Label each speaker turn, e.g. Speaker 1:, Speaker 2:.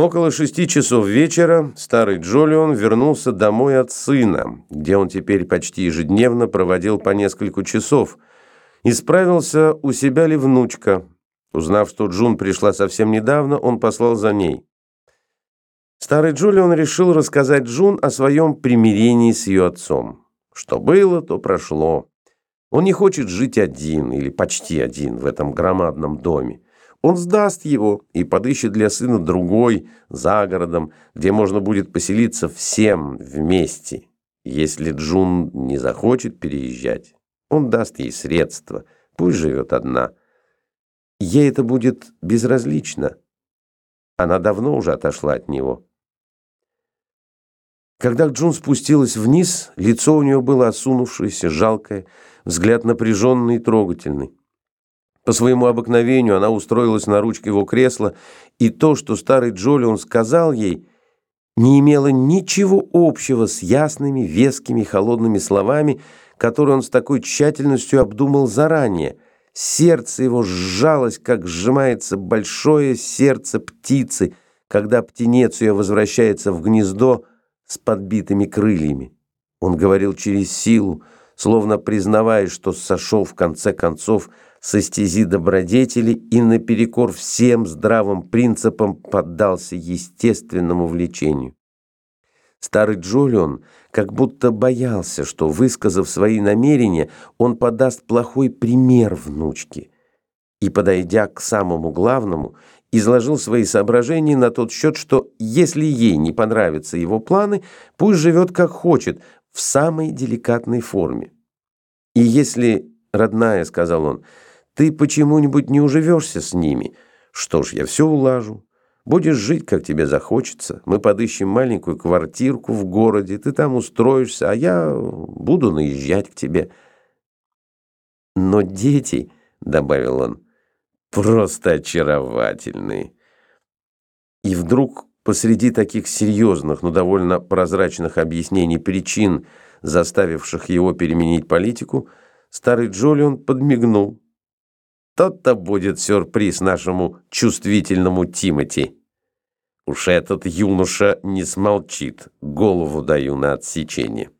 Speaker 1: Около шести часов вечера старый Джолион вернулся домой от сына, где он теперь почти ежедневно проводил по несколько часов, и справился, у себя ли внучка. Узнав, что Джун пришла совсем недавно, он послал за ней. Старый Джулион решил рассказать Джун о своем примирении с ее отцом. Что было, то прошло. Он не хочет жить один или почти один в этом громадном доме. Он сдаст его и подыщет для сына другой, за городом, где можно будет поселиться всем вместе. Если Джун не захочет переезжать, он даст ей средства, пусть живет одна. Ей это будет безразлично. Она давно уже отошла от него. Когда Джун спустилась вниз, лицо у нее было осунувшееся, жалкое, взгляд напряженный и трогательный. По своему обыкновению она устроилась на ручке его кресла, и то, что старый Джолион сказал ей, не имело ничего общего с ясными, вескими, холодными словами, которые он с такой тщательностью обдумал заранее. Сердце его сжалось, как сжимается большое сердце птицы, когда птенец ее возвращается в гнездо с подбитыми крыльями. Он говорил через силу, словно признавая, что сошел в конце концов со стези добродетели и наперекор всем здравым принципам поддался естественному влечению. Старый Джолион как будто боялся, что, высказав свои намерения, он подаст плохой пример внучке. И, подойдя к самому главному, изложил свои соображения на тот счет, что если ей не понравятся его планы, пусть живет как хочет, в самой деликатной форме. И если, родная, сказал он, ты почему-нибудь не уживешься с ними, что ж, я все улажу. Будешь жить, как тебе захочется. Мы подыщем маленькую квартирку в городе, ты там устроишься, а я буду наезжать к тебе. Но дети, добавил он, просто очаровательные. И вдруг посреди таких серьезных, но довольно прозрачных объяснений причин, заставивших его переменить политику, старый Джолион подмигнул. Тот-то будет сюрприз нашему чувствительному Тимати. Уж этот юноша не смолчит, голову даю на отсечение.